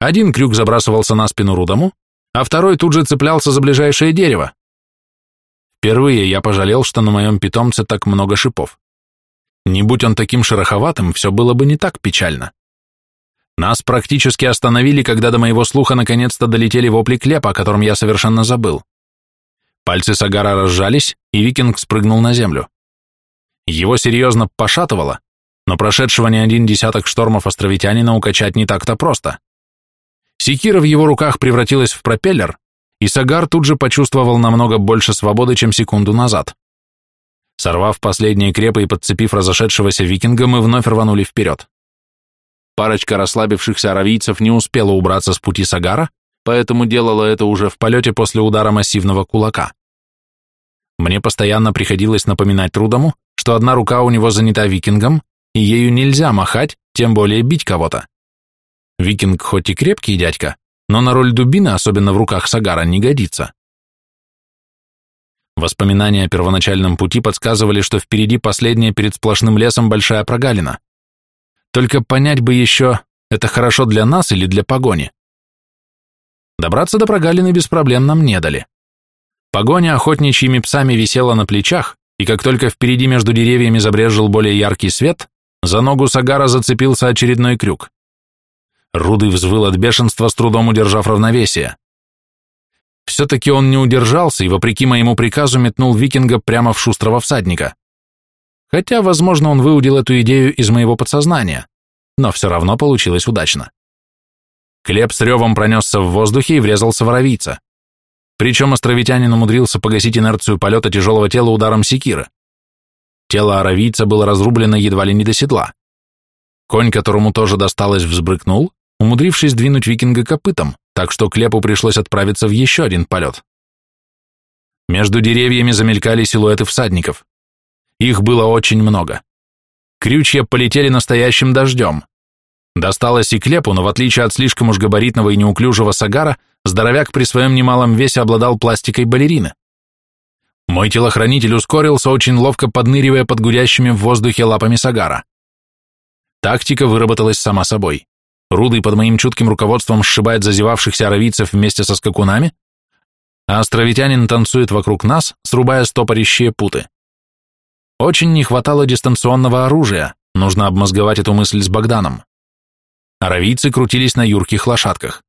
Один крюк забрасывался на спину Рудому, а второй тут же цеплялся за ближайшее дерево. Впервые я пожалел, что на моем питомце так много шипов. Не будь он таким шероховатым, все было бы не так печально. Нас практически остановили, когда до моего слуха наконец-то долетели вопли клепа, о котором я совершенно забыл. Пальцы Сагара разжались, и викинг спрыгнул на землю. Его серьезно пошатывало, но прошедшего не один десяток штормов островитянина укачать не так-то просто. Секира в его руках превратилась в пропеллер, и Сагар тут же почувствовал намного больше свободы, чем секунду назад. Сорвав последние крепы и подцепив разошедшегося викинга, мы вновь рванули вперед. Парочка расслабившихся аравийцев не успела убраться с пути Сагара, поэтому делала это уже в полете после удара массивного кулака. Мне постоянно приходилось напоминать Трудому, что одна рука у него занята викингом, и ею нельзя махать, тем более бить кого-то. Викинг хоть и крепкий дядька, но на роль дубины, особенно в руках Сагара, не годится. Воспоминания о первоначальном пути подсказывали, что впереди последняя перед сплошным лесом большая прогалина. Только понять бы еще, это хорошо для нас или для погони. Добраться до прогалины без проблем нам не дали. Погоня охотничьими псами висела на плечах, и как только впереди между деревьями забрежил более яркий свет, за ногу Сагара зацепился очередной крюк. Рудый взвыл от бешенства, с трудом удержав равновесие. Все-таки он не удержался и, вопреки моему приказу, метнул викинга прямо в шустрого всадника. Хотя, возможно, он выудил эту идею из моего подсознания, но все равно получилось удачно. Клеп с ревом пронесся в воздухе и врезался в ровица. Причем островитянин умудрился погасить инерцию полета тяжелого тела ударом секиры. Тело аравийца было разрублено едва ли не до седла. Конь, которому тоже досталось, взбрыкнул, умудрившись двинуть викинга копытом, так что Клепу пришлось отправиться в еще один полет. Между деревьями замелькали силуэты всадников. Их было очень много. Крючья полетели настоящим дождем. Досталось и Клепу, но в отличие от слишком уж габаритного и неуклюжего Сагара, здоровяк при своем немалом весе обладал пластикой балерины. Мой телохранитель ускорился, очень ловко подныривая под гудящими в воздухе лапами Сагара. Тактика выработалась сама собой. Рудый под моим чутким руководством сшибает зазевавшихся аравийцев вместе со скакунами, а островитянин танцует вокруг нас, срубая стопорящие путы. Очень не хватало дистанционного оружия, нужно обмозговать эту мысль с Богданом. Аравийцы крутились на юрких лошадках.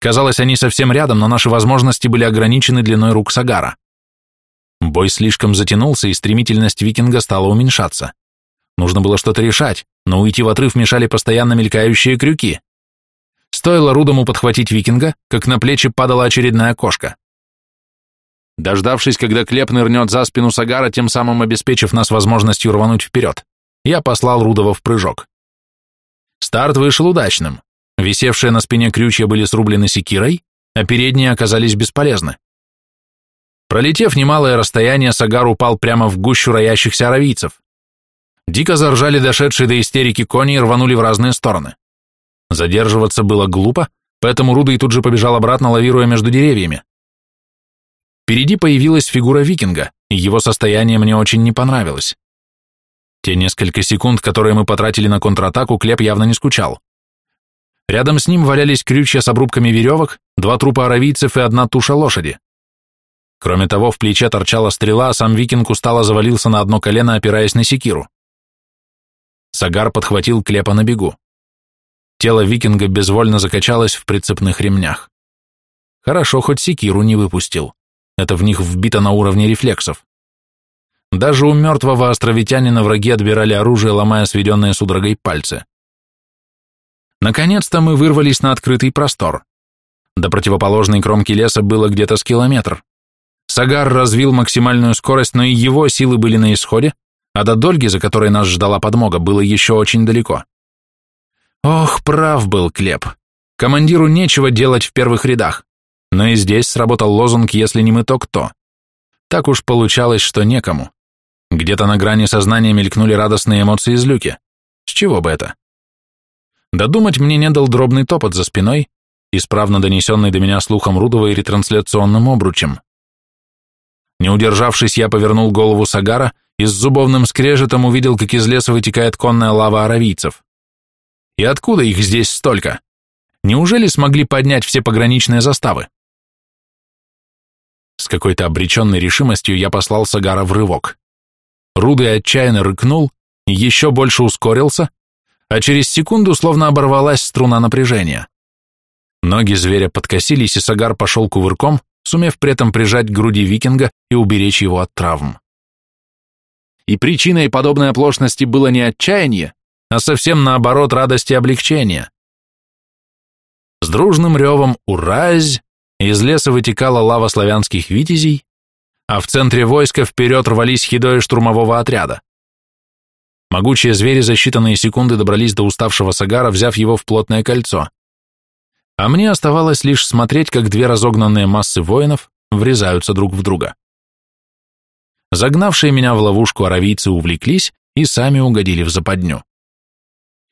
Казалось, они совсем рядом, но наши возможности были ограничены длиной рук Сагара. Бой слишком затянулся, и стремительность викинга стала уменьшаться. Нужно было что-то решать, но уйти в отрыв мешали постоянно мелькающие крюки. Стоило Рудому подхватить викинга, как на плечи падала очередная кошка. Дождавшись, когда Клеп нырнет за спину Сагара, тем самым обеспечив нас возможностью рвануть вперед, я послал Рудова в прыжок. Старт вышел удачным. Висевшие на спине крючья были срублены секирой, а передние оказались бесполезны. Пролетев немалое расстояние, Сагар упал прямо в гущу роящихся аравийцев. Дико заржали дошедшие до истерики кони и рванули в разные стороны. Задерживаться было глупо, поэтому Рудый тут же побежал обратно, лавируя между деревьями. Впереди появилась фигура викинга, и его состояние мне очень не понравилось. Те несколько секунд, которые мы потратили на контратаку, Клеп явно не скучал. Рядом с ним валялись крючья с обрубками веревок, два трупа аравийцев и одна туша лошади. Кроме того, в плече торчала стрела, а сам викинг устало завалился на одно колено, опираясь на секиру. Сагар подхватил клепа на бегу. Тело викинга безвольно закачалось в прицепных ремнях. Хорошо, хоть секиру не выпустил. Это в них вбито на уровне рефлексов. Даже у мертвого островитянина враги отбирали оружие, ломая сведенные судорогой пальцы. Наконец-то мы вырвались на открытый простор. До противоположной кромки леса было где-то с километр. Сагар развил максимальную скорость, но и его силы были на исходе, а до Дольги, за которой нас ждала подмога, было еще очень далеко. Ох, прав был Клеп. Командиру нечего делать в первых рядах. Но и здесь сработал лозунг «Если не мы, то кто?». Так уж получалось, что некому. Где-то на грани сознания мелькнули радостные эмоции из люки. С чего бы это? Додумать мне не дал дробный топот за спиной, исправно донесенный до меня слухом Рудова и ретрансляционным обручем. Не удержавшись, я повернул голову Сагара и с зубовным скрежетом увидел, как из леса вытекает конная лава аравийцев. И откуда их здесь столько? Неужели смогли поднять все пограничные заставы? С какой-то обреченной решимостью я послал Сагара в рывок. Рудый отчаянно рыкнул, еще больше ускорился, а через секунду словно оборвалась струна напряжения. Ноги зверя подкосились, и Сагар пошел кувырком, сумев при этом прижать к груди викинга и уберечь его от травм. И причиной подобной оплошности было не отчаяние, а совсем наоборот радость и облегчение. С дружным ревом «Уразь!» из леса вытекала лава славянских витязей, а в центре войска вперед рвались хидои штурмового отряда. Могучие звери за считанные секунды добрались до уставшего Сагара, взяв его в плотное кольцо а мне оставалось лишь смотреть, как две разогнанные массы воинов врезаются друг в друга. Загнавшие меня в ловушку аравийцы увлеклись и сами угодили в западню.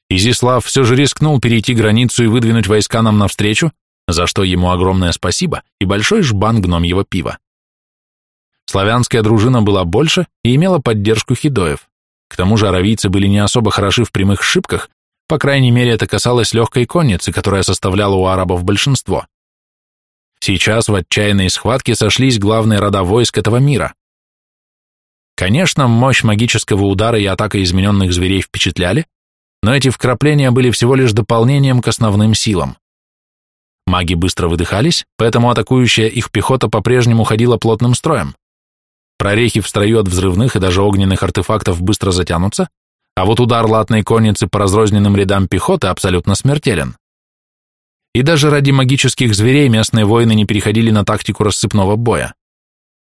Изислав все же рискнул перейти границу и выдвинуть войска нам навстречу, за что ему огромное спасибо и большой жбан гномьего пива. Славянская дружина была больше и имела поддержку хидоев. К тому же аравийцы были не особо хороши в прямых шибках, по крайней мере, это касалось легкой конницы, которая составляла у арабов большинство. Сейчас в отчаянной схватке сошлись главные рода войск этого мира. Конечно, мощь магического удара и атака измененных зверей впечатляли, но эти вкрапления были всего лишь дополнением к основным силам. Маги быстро выдыхались, поэтому атакующая их пехота по-прежнему ходила плотным строем. Прорехи в строю от взрывных и даже огненных артефактов быстро затянутся, а вот удар латной конницы по разрозненным рядам пехоты абсолютно смертелен. и даже ради магических зверей местные воины не переходили на тактику рассыпного боя.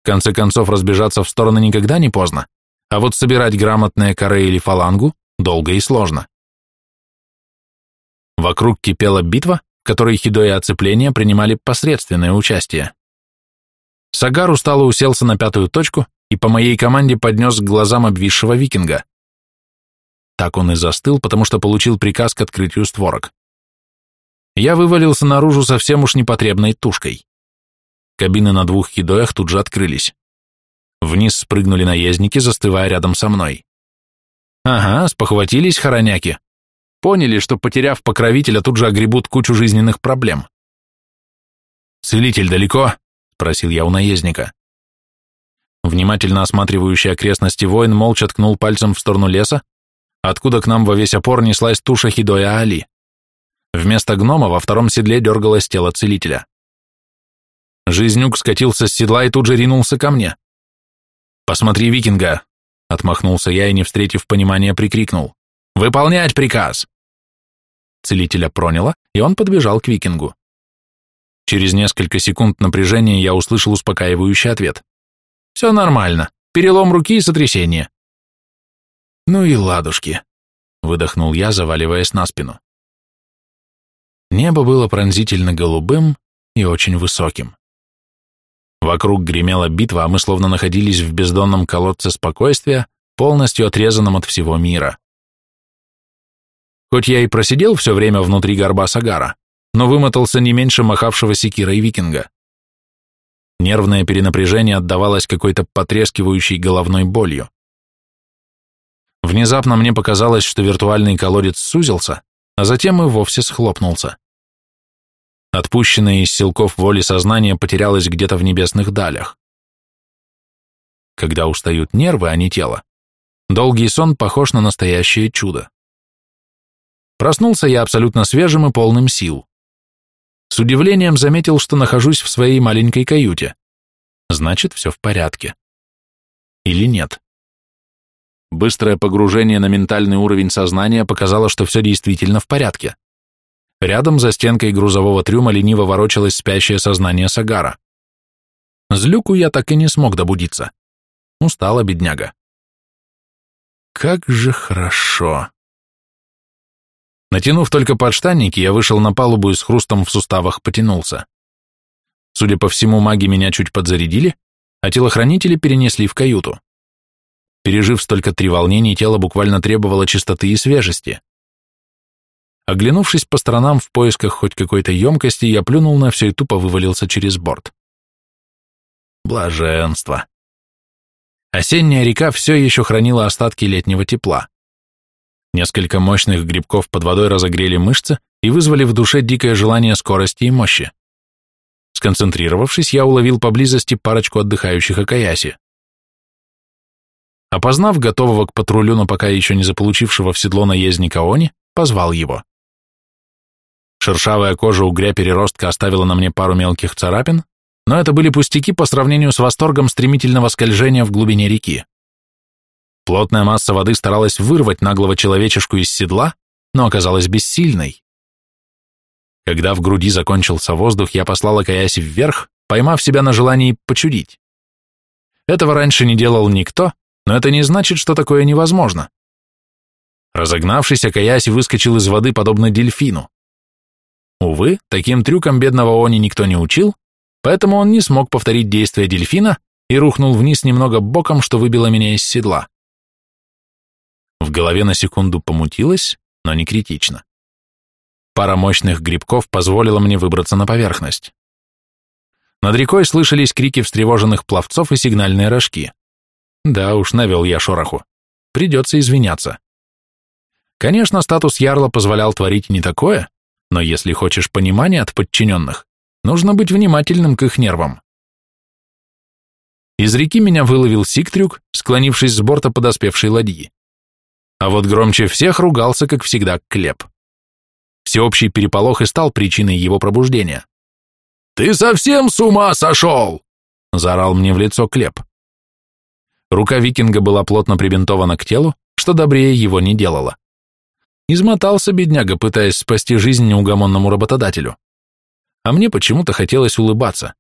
В конце концов, разбежаться в стороны никогда не поздно, а вот собирать грамотные каре или фалангу долго и сложно. Вокруг кипела битва, в которой Хидо и оцепление принимали посредственное участие. Сагар устало уселся на пятую точку и по моей команде поднес к глазам обвисшего викинга. Так он и застыл, потому что получил приказ к открытию створок. Я вывалился наружу совсем уж непотребной тушкой. Кабины на двух хидоях тут же открылись. Вниз спрыгнули наездники, застывая рядом со мной. Ага, спохватились хороняки. Поняли, что, потеряв покровителя, тут же огребут кучу жизненных проблем. «Целитель далеко?» — спросил я у наездника. Внимательно осматривающий окрестности воин молча ткнул пальцем в сторону леса, откуда к нам во весь опор неслась туша Хидоя Али. Вместо гнома во втором седле дергалось тело целителя. Жизнюк скатился с седла и тут же ринулся ко мне. «Посмотри викинга!» — отмахнулся я и, не встретив понимания, прикрикнул. «Выполнять приказ!» Целителя проняло, и он подбежал к викингу. Через несколько секунд напряжения я услышал успокаивающий ответ. «Все нормально. Перелом руки и сотрясение». «Ну и ладушки», — выдохнул я, заваливаясь на спину. Небо было пронзительно голубым и очень высоким. Вокруг гремела битва, а мы словно находились в бездонном колодце спокойствия, полностью отрезанном от всего мира. Хоть я и просидел все время внутри горба Сагара, но вымотался не меньше махавшего секирой викинга. Нервное перенапряжение отдавалось какой-то потрескивающей головной болью. Внезапно мне показалось, что виртуальный колодец сузился, а затем и вовсе схлопнулся. Отпущенное из силков воли сознание потерялось где-то в небесных далях. Когда устают нервы, а не тело, долгий сон похож на настоящее чудо. Проснулся я абсолютно свежим и полным сил. С удивлением заметил, что нахожусь в своей маленькой каюте. Значит, все в порядке. Или нет? Быстрое погружение на ментальный уровень сознания показало, что все действительно в порядке. Рядом за стенкой грузового трюма лениво ворочалось спящее сознание Сагара. Злюку я так и не смог добудиться. Устала бедняга. Как же хорошо. Натянув только подштанники, я вышел на палубу и с хрустом в суставах потянулся. Судя по всему, маги меня чуть подзарядили, а телохранители перенесли в каюту. Пережив столько три волнений, тело буквально требовало чистоты и свежести. Оглянувшись по сторонам в поисках хоть какой-то емкости, я плюнул на все и тупо вывалился через борт. Блаженство. Осенняя река все еще хранила остатки летнего тепла. Несколько мощных грибков под водой разогрели мышцы и вызвали в душе дикое желание скорости и мощи. Сконцентрировавшись, я уловил поблизости парочку отдыхающих Акаяси. Опознав готового к патрулю, но пока еще не заполучившего в седло наездника Они, позвал его. Шершавая кожа угря-переростка оставила на мне пару мелких царапин, но это были пустяки по сравнению с восторгом стремительного скольжения в глубине реки. Плотная масса воды старалась вырвать наглого человечешку из седла, но оказалась бессильной. Когда в груди закончился воздух, я послал Акаяси вверх, поймав себя на желании почудить. Этого раньше не делал никто, но это не значит, что такое невозможно. Разогнавшись, Акаяси выскочил из воды подобно дельфину. Увы, таким трюком бедного Они никто не учил, поэтому он не смог повторить действия дельфина и рухнул вниз немного боком, что выбило меня из седла. В голове на секунду помутилось, но не критично. Пара мощных грибков позволила мне выбраться на поверхность. Над рекой слышались крики встревоженных пловцов и сигнальные рожки. Да уж, навел я шороху. Придется извиняться. Конечно, статус ярла позволял творить не такое, но если хочешь понимания от подчиненных, нужно быть внимательным к их нервам. Из реки меня выловил Сиктрюк, склонившись с борта подоспевшей ладьи. А вот громче всех ругался, как всегда, Клеп. Всеобщий переполох и стал причиной его пробуждения. «Ты совсем с ума сошел!» — заорал мне в лицо Клеп. Рука викинга была плотно прибинтована к телу, что добрее его не делало. Измотался бедняга, пытаясь спасти жизнь неугомонному работодателю. а мне почему-то хотелось улыбаться,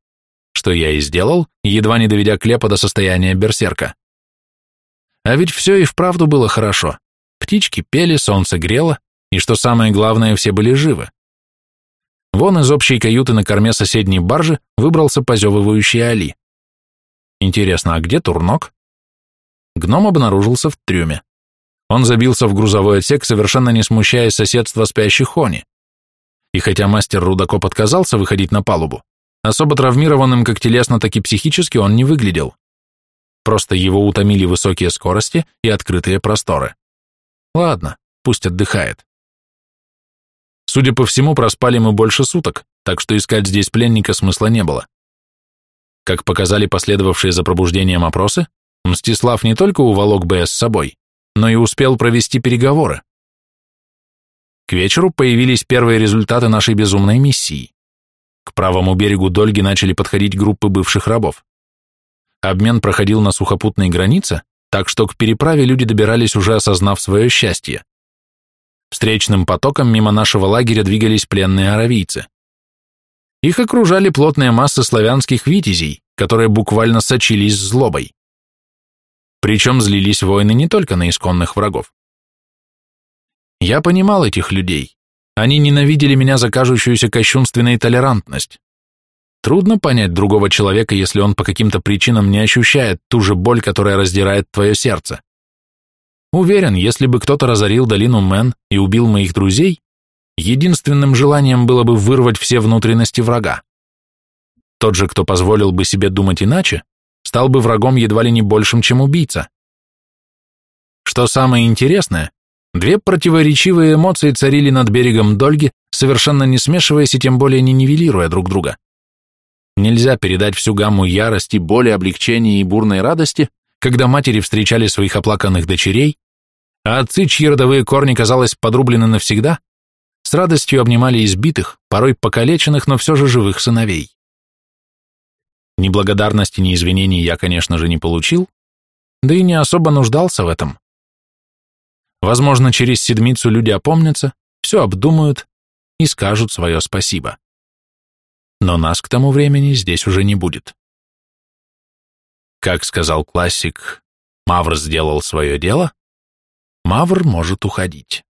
что я и сделал, едва не доведя Клепа до состояния берсерка. А ведь все и вправду было хорошо. Птички пели, солнце грело, и, что самое главное, все были живы. Вон из общей каюты на корме соседней баржи выбрался позевывающий Али. Интересно, а где Турнок? Гном обнаружился в трюме. Он забился в грузовой отсек, совершенно не смущаясь соседства спящих Хони. И хотя мастер Рудокоп отказался выходить на палубу, особо травмированным как телесно, так и психически он не выглядел. Просто его утомили высокие скорости и открытые просторы. Ладно, пусть отдыхает. Судя по всему, проспали мы больше суток, так что искать здесь пленника смысла не было. Как показали последовавшие за пробуждением опросы, Мстислав не только уволок Б с собой, но и успел провести переговоры. К вечеру появились первые результаты нашей безумной миссии. К правому берегу Дольги начали подходить группы бывших рабов. Обмен проходил на сухопутной границе, так что к переправе люди добирались уже осознав свое счастье. Встречным потоком мимо нашего лагеря двигались пленные аравийцы. Их окружали плотные массы славянских витязей, которые буквально сочились злобой. Причем злились воины не только на исконных врагов. Я понимал этих людей. Они ненавидели меня за кажущуюся кощунственной толерантность. Трудно понять другого человека, если он по каким-то причинам не ощущает ту же боль, которая раздирает твое сердце. Уверен, если бы кто-то разорил долину Мэн и убил моих друзей, единственным желанием было бы вырвать все внутренности врага. Тот же, кто позволил бы себе думать иначе, стал бы врагом едва ли не большим, чем убийца. Что самое интересное, две противоречивые эмоции царили над берегом Дольги, совершенно не смешиваясь и тем более не нивелируя друг друга. Нельзя передать всю гамму ярости, боли, облегчения и бурной радости, когда матери встречали своих оплаканных дочерей, а отцы, чьи родовые корни, казалось, подрублены навсегда, с радостью обнимали избитых, порой покалеченных, но все же живых сыновей. Ни благодарности, ни извинений я, конечно же, не получил, да и не особо нуждался в этом. Возможно, через седмицу люди опомнятся, все обдумают и скажут свое спасибо но нас к тому времени здесь уже не будет. Как сказал классик, Мавр сделал свое дело, Мавр может уходить.